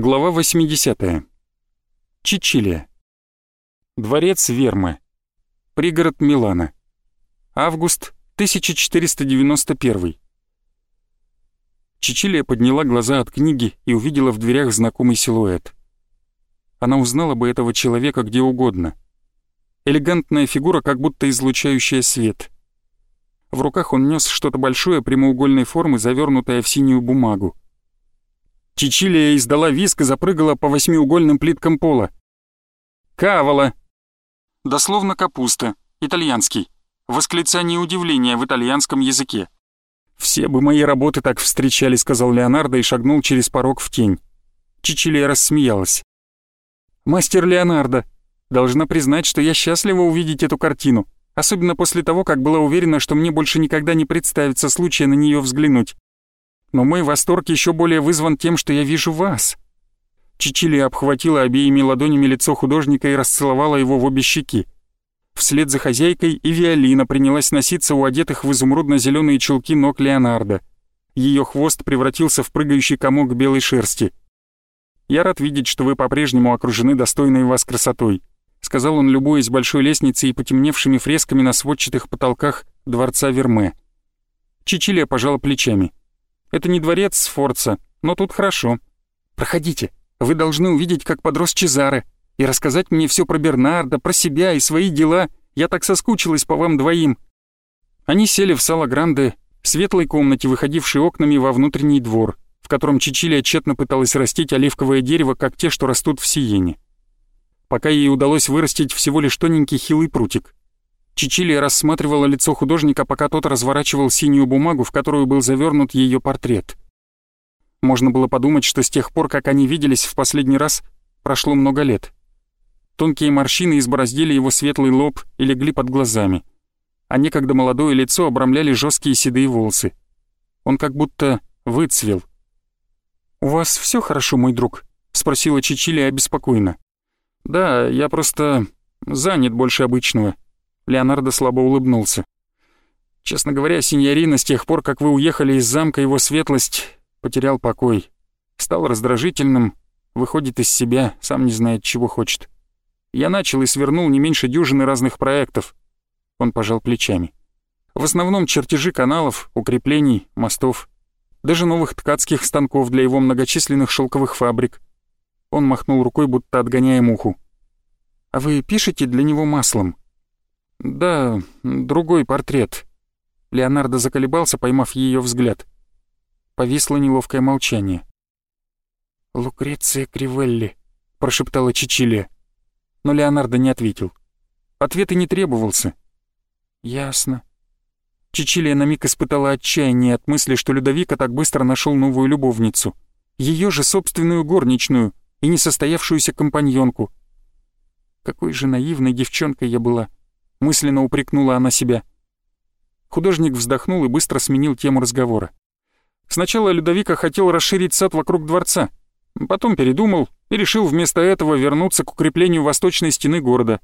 Глава 80. Чичилия. Дворец Вермы. Пригород Милана. Август 1491. Чичилия подняла глаза от книги и увидела в дверях знакомый силуэт. Она узнала бы этого человека где угодно. Элегантная фигура, как будто излучающая свет. В руках он нес что-то большое прямоугольной формы, завернутое в синюю бумагу. Чичилия издала виск и запрыгала по восьмиугольным плиткам пола. «Кавола!» Дословно «капуста», итальянский. Восклицание удивления в итальянском языке. «Все бы мои работы так встречали», — сказал Леонардо и шагнул через порог в тень. Чичилия рассмеялась. «Мастер Леонардо, должна признать, что я счастлива увидеть эту картину, особенно после того, как была уверена, что мне больше никогда не представится случая на нее взглянуть но мой восторг еще более вызван тем, что я вижу вас». Чичилия обхватила обеими ладонями лицо художника и расцеловала его в обе щеки. Вслед за хозяйкой и Виолина принялась носиться у одетых в изумрудно-зеленые чулки ног Леонардо. Ее хвост превратился в прыгающий комок белой шерсти. «Я рад видеть, что вы по-прежнему окружены достойной вас красотой», сказал он, любуясь большой лестницей и потемневшими фресками на сводчатых потолках дворца Верме. Чичилия пожала плечами. Это не дворец Сфорца, но тут хорошо. Проходите. Вы должны увидеть, как подрос Чезаре, и рассказать мне все про Бернарда, про себя и свои дела. Я так соскучилась по вам двоим». Они сели в сало Гранде, светлой комнате, выходившей окнами во внутренний двор, в котором Чичилия тщетно пыталась растить оливковое дерево, как те, что растут в Сиене. Пока ей удалось вырастить всего лишь тоненький хилый прутик. Чичилия рассматривала лицо художника, пока тот разворачивал синюю бумагу, в которую был завернут ее портрет. Можно было подумать, что с тех пор, как они виделись в последний раз, прошло много лет. Тонкие морщины избороздили его светлый лоб и легли под глазами, а некогда молодое лицо обрамляли жесткие седые волосы. Он как будто выцвел. «У вас все хорошо, мой друг?» — спросила Чичилия обеспокоенно. «Да, я просто занят больше обычного», Леонардо слабо улыбнулся. «Честно говоря, синьорина, с тех пор, как вы уехали из замка, его светлость потерял покой. Стал раздражительным, выходит из себя, сам не знает, чего хочет. Я начал и свернул не меньше дюжины разных проектов». Он пожал плечами. «В основном чертежи каналов, укреплений, мостов, даже новых ткацких станков для его многочисленных шелковых фабрик». Он махнул рукой, будто отгоняя муху. «А вы пишете для него маслом?» «Да, другой портрет». Леонардо заколебался, поймав ее взгляд. Повисло неловкое молчание. «Лукреция Кривелли», — прошептала Чичилия. Но Леонардо не ответил. Ответ и не требовался. «Ясно». Чичилия на миг испытала отчаяние от мысли, что Людовика так быстро нашел новую любовницу. Ее же собственную горничную и несостоявшуюся компаньонку. Какой же наивной девчонкой я была мысленно упрекнула она себя. Художник вздохнул и быстро сменил тему разговора. Сначала Людовика хотел расширить сад вокруг дворца, потом передумал и решил вместо этого вернуться к укреплению восточной стены города.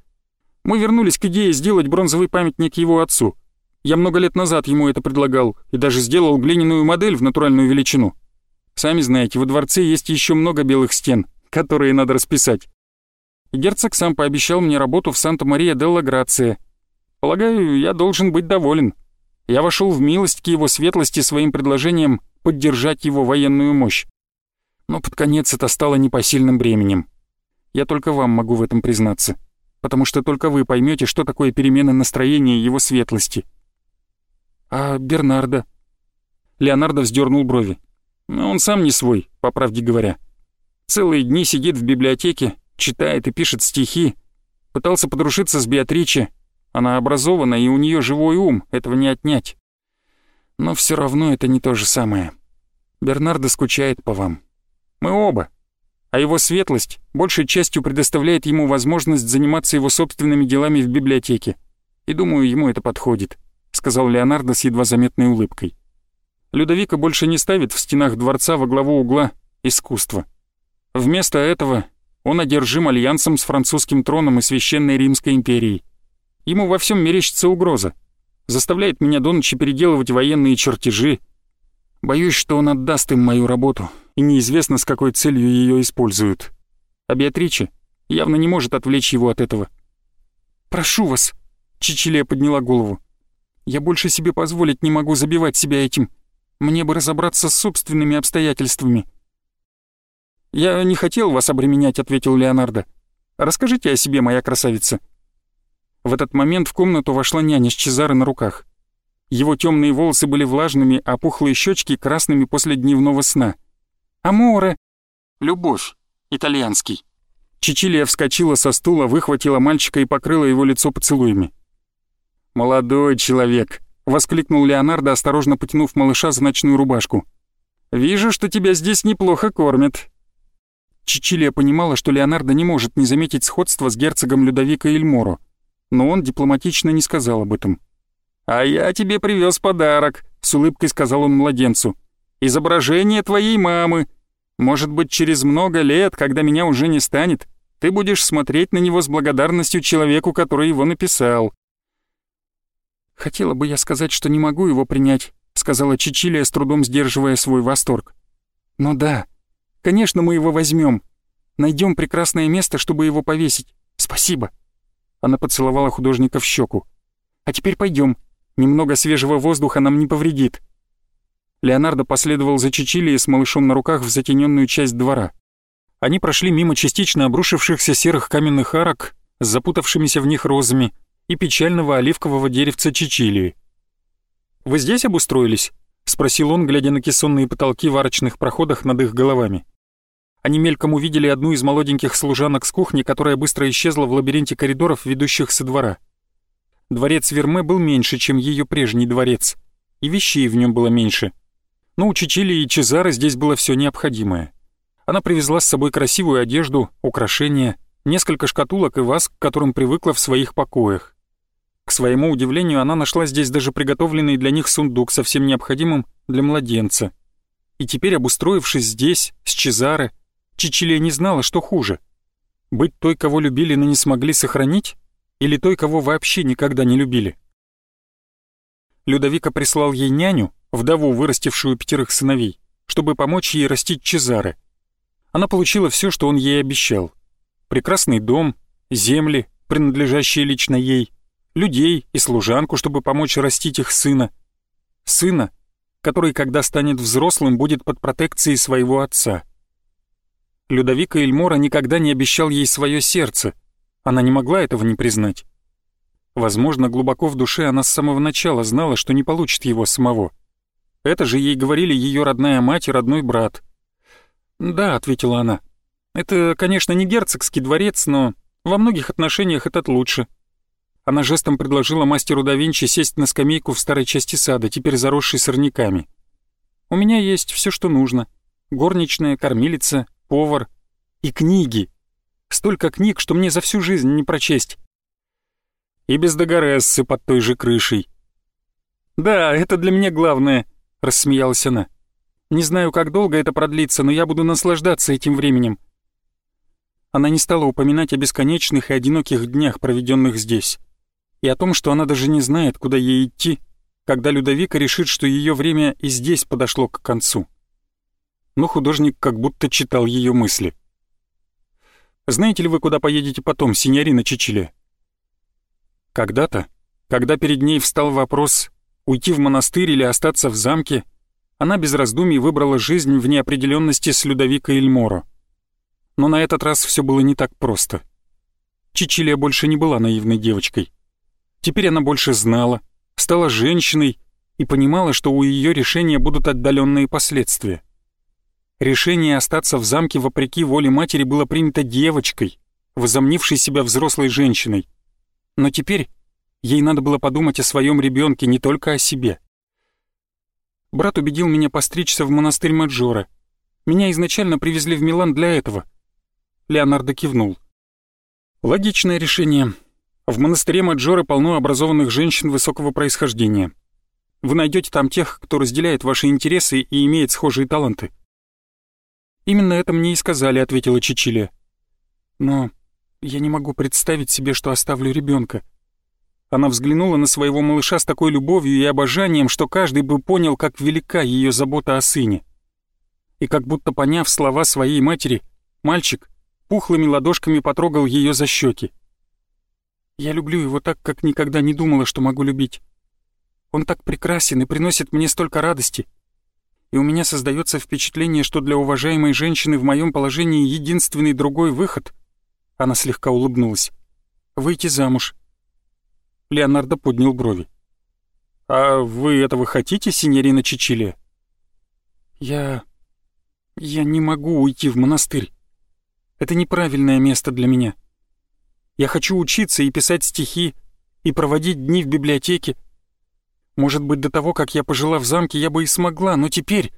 Мы вернулись к идее сделать бронзовый памятник его отцу. Я много лет назад ему это предлагал и даже сделал глиняную модель в натуральную величину. Сами знаете, во дворце есть еще много белых стен, которые надо расписать. Герцог сам пообещал мне работу в Санта-Мария-делла-Грация, Полагаю, я должен быть доволен. Я вошел в милость к его светлости своим предложением поддержать его военную мощь. Но под конец это стало непосильным бременем. Я только вам могу в этом признаться, потому что только вы поймете, что такое перемена настроения его светлости. А Бернардо? Леонардо вздернул брови. Он сам не свой, по правде говоря. Целые дни сидит в библиотеке, читает и пишет стихи. Пытался подружиться с Беатриче, она образована, и у нее живой ум, этого не отнять. Но все равно это не то же самое. Бернардо скучает по вам. Мы оба. А его светлость большей частью предоставляет ему возможность заниматься его собственными делами в библиотеке. И думаю, ему это подходит», — сказал Леонардо с едва заметной улыбкой. Людовика больше не ставит в стенах дворца во главу угла искусство. Вместо этого он одержим альянсом с французским троном и Священной Римской империей. Ему во всем мерещится угроза. Заставляет меня до ночи переделывать военные чертежи. Боюсь, что он отдаст им мою работу, и неизвестно, с какой целью ее используют. А Беатриче явно не может отвлечь его от этого. «Прошу вас», — Чичилия подняла голову. «Я больше себе позволить не могу забивать себя этим. Мне бы разобраться с собственными обстоятельствами». «Я не хотел вас обременять», — ответил Леонардо. «Расскажите о себе, моя красавица». В этот момент в комнату вошла няня с Чезаро на руках. Его темные волосы были влажными, а пухлые щечки красными после дневного сна. «Аморе!» «Любовь!» Итальянский. Чичилия вскочила со стула, выхватила мальчика и покрыла его лицо поцелуями. «Молодой человек!» — воскликнул Леонардо, осторожно потянув малыша за ночную рубашку. «Вижу, что тебя здесь неплохо кормят». Чичилия понимала, что Леонардо не может не заметить сходства с герцогом Людовико Эльморо, но он дипломатично не сказал об этом. «А я тебе привез подарок», — с улыбкой сказал он младенцу. «Изображение твоей мамы. Может быть, через много лет, когда меня уже не станет, ты будешь смотреть на него с благодарностью человеку, который его написал». «Хотела бы я сказать, что не могу его принять», — сказала Чичилия, с трудом сдерживая свой восторг. «Но да, конечно, мы его возьмем. Найдем прекрасное место, чтобы его повесить. Спасибо». Она поцеловала художника в щеку. «А теперь пойдем. Немного свежего воздуха нам не повредит». Леонардо последовал за Чичилией с малышом на руках в затененную часть двора. Они прошли мимо частично обрушившихся серых каменных арок с запутавшимися в них розами и печального оливкового деревца Чичилии. «Вы здесь обустроились?» — спросил он, глядя на кессонные потолки в арочных проходах над их головами. Они мельком увидели одну из молоденьких служанок с кухни, которая быстро исчезла в лабиринте коридоров, ведущих со двора. Дворец Верме был меньше, чем ее прежний дворец, и вещей в нем было меньше. Но у Чичили и Чезары здесь было все необходимое. Она привезла с собой красивую одежду, украшения, несколько шкатулок и ваз, к которым привыкла в своих покоях. К своему удивлению, она нашла здесь даже приготовленный для них сундук со всем необходимым для младенца. И теперь, обустроившись здесь, с Чезаре, Чичилия не знала, что хуже. Быть той, кого любили, но не смогли сохранить, или той, кого вообще никогда не любили. Людовика прислал ей няню, вдову, вырастившую пятерых сыновей, чтобы помочь ей растить Чезаре. Она получила все, что он ей обещал. Прекрасный дом, земли, принадлежащие лично ей, людей и служанку, чтобы помочь растить их сына. Сына, который, когда станет взрослым, будет под протекцией своего отца. Людовика Эльмора никогда не обещал ей свое сердце — она не могла этого не признать. Возможно, глубоко в душе она с самого начала знала, что не получит его самого. Это же ей говорили ее родная мать и родной брат. «Да», — ответила она, — «это, конечно, не герцогский дворец, но во многих отношениях этот лучше». Она жестом предложила мастеру да Винчи сесть на скамейку в старой части сада, теперь заросшей сорняками. «У меня есть все, что нужно. Горничная, кормилица, повар и книги. Столько книг, что мне за всю жизнь не прочесть. И без Дагорессы под той же крышей. «Да, это для меня главное», — рассмеялась она. «Не знаю, как долго это продлится, но я буду наслаждаться этим временем». Она не стала упоминать о бесконечных и одиноких днях, проведенных здесь, и о том, что она даже не знает, куда ей идти, когда Людовика решит, что ее время и здесь подошло к концу. Но художник как будто читал ее мысли. Знаете ли вы, куда поедете потом, синьорина Чичили?» Когда-то, когда перед ней встал вопрос уйти в монастырь или остаться в замке, она без раздумий выбрала жизнь в неопределенности с Людовико Эльморо. Но на этот раз все было не так просто. Чичилия больше не была наивной девочкой. Теперь она больше знала, стала женщиной и понимала, что у ее решения будут отдаленные последствия. Решение остаться в замке вопреки воле матери было принято девочкой, возомнившей себя взрослой женщиной. Но теперь ей надо было подумать о своем ребенке, не только о себе. Брат убедил меня постричься в монастырь Маджора. Меня изначально привезли в Милан для этого. Леонардо кивнул. Логичное решение. В монастыре Маджора полно образованных женщин высокого происхождения. Вы найдете там тех, кто разделяет ваши интересы и имеет схожие таланты. «Именно это мне и сказали», — ответила Чичилия. «Но я не могу представить себе, что оставлю ребенка. Она взглянула на своего малыша с такой любовью и обожанием, что каждый бы понял, как велика ее забота о сыне. И как будто поняв слова своей матери, мальчик пухлыми ладошками потрогал ее за щеки. «Я люблю его так, как никогда не думала, что могу любить. Он так прекрасен и приносит мне столько радости. И у меня создается впечатление, что для уважаемой женщины в моем положении единственный другой выход...» Она слегка улыбнулась. «Выйти замуж». Леонардо поднял брови. «А вы этого хотите, синьорина Чичилия?» «Я... я не могу уйти в монастырь. Это неправильное место для меня. Я хочу учиться и писать стихи, и проводить дни в библиотеке. Может быть, до того, как я пожила в замке, я бы и смогла, но теперь...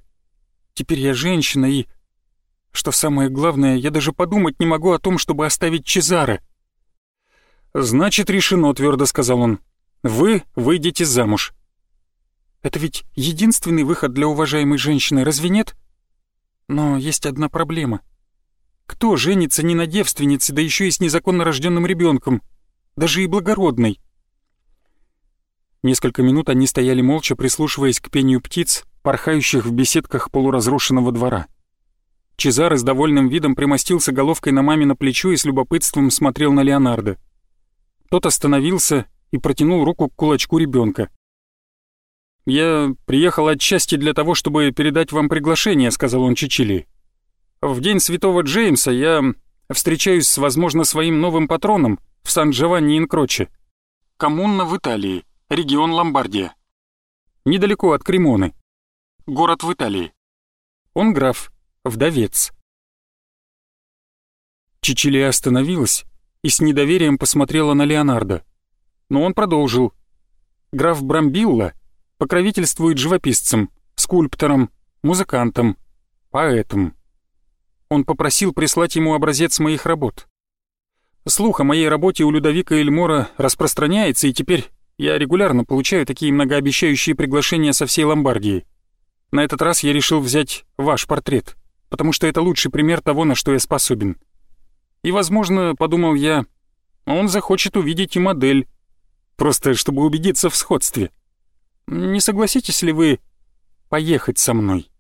Теперь я женщина и... Что самое главное, я даже подумать не могу о том, чтобы оставить Чезаре. «Значит, решено», — твердо сказал он. «Вы выйдете замуж». «Это ведь единственный выход для уважаемой женщины, разве нет?» «Но есть одна проблема. Кто женится не на девственнице, да еще и с незаконно рожденным ребенком, даже и благородной?» Несколько минут они стояли молча, прислушиваясь к пению птиц, порхающих в беседках полуразрушенного двора. Чезаре с довольным видом примостился головкой на маме на плечо и с любопытством смотрел на Леонардо. Тот остановился и протянул руку к кулачку ребенка. «Я приехал отчасти для того, чтобы передать вам приглашение», — сказал он Чичили. «В день святого Джеймса я встречаюсь с, возможно, своим новым патроном в Сан-Джованни-Инкроче. Коммуна в Италии регион Ломбардия. Недалеко от Кремоны. Город в Италии. Он граф, вдовец. Чичилия остановилась и с недоверием посмотрела на Леонардо. Но он продолжил. Граф Брамбилла покровительствует живописцам, скульпторам, музыкантам, поэтам. Он попросил прислать ему образец моих работ. Слух о моей работе у Людовика Эльмора распространяется, и теперь я регулярно получаю такие многообещающие приглашения со всей Ломбардии. На этот раз я решил взять ваш портрет, потому что это лучший пример того, на что я способен. И, возможно, подумал я, он захочет увидеть и модель, просто чтобы убедиться в сходстве. Не согласитесь ли вы поехать со мной?»